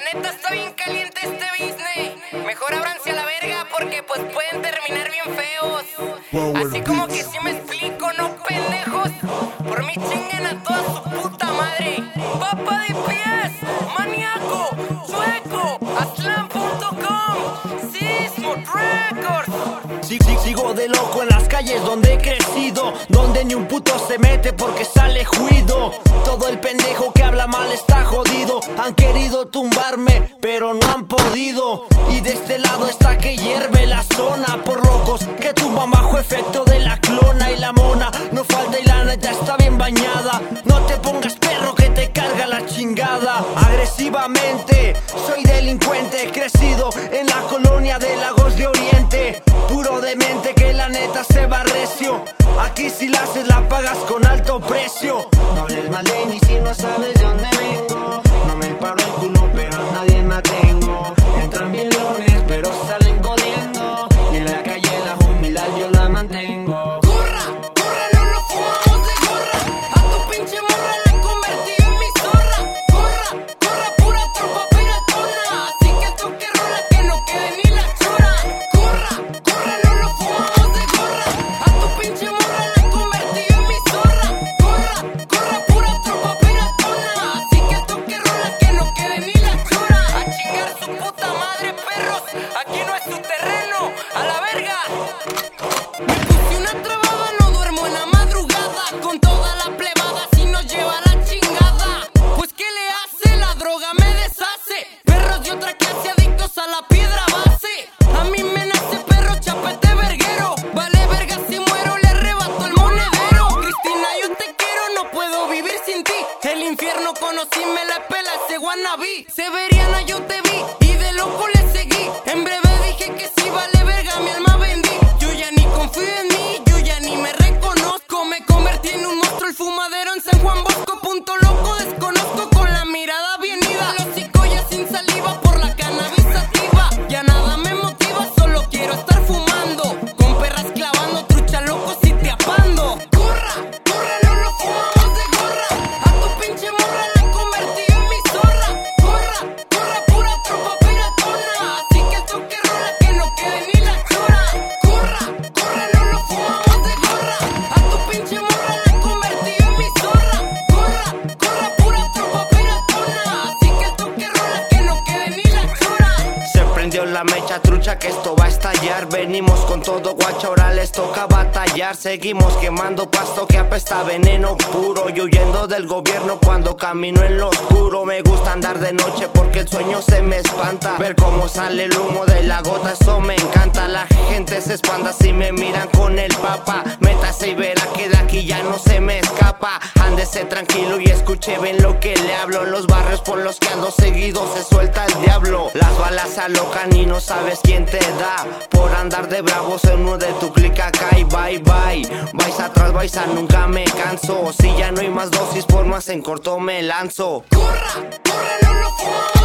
La neta está bien caliente este business. Mejor ábranse a la verga porque pues pueden terminar bien feos. Así como que si me explico, no pendejos. Por mi chinguen a toda su puta madre. Sí, sigo de loco en las calles donde he crecido Donde ni un puto se mete porque sale juido. Todo el pendejo que habla mal está jodido. Han querido tumbarme pero no han podido. Y de este lado está que hierve la zona. Por locos que tumban bajo efecto de la clona. Y la mona No falta y la neta está bien bañada. No te pongas perro que te carga la chingada. Agresivamente soy delincuente crecido en la colonia de Lagos Oriente Puro demente que la neta se va recio. Aquí si la haces la pagas con alto precio. No hables mal de si no sabes sin ti. El infierno conocí, me la pela ese wannabe. Severiana, yo te vi y de loco le seguí. En breve la mecha trucha que esto va a estallar. Venimos con todo guacha, ahora les toca batallar. Seguimos quemando pasto que apesta veneno puro Y huyendo del gobierno cuando camino en lo oscuro. Me gusta andar de noche porque el sueño se me espanta. Ver cómo sale el humo de la gota, eso me encanta. La gente se espanta si me miran con el papa. Métase y verá que de aquí ya no se me escapa. Ándese tranquilo y escuche bien lo que le hablo. Los barrios por los que ando seguido se suelta el diablo. Las balas se alocan y no sabes quién te da. Por andar de bravos en uno de tu clic acá y bye bye. Vais atrás, vais a nunca me canso. Si ya no hay más dosis por más en corto me lanzo. Corra, corra, no lo fumamos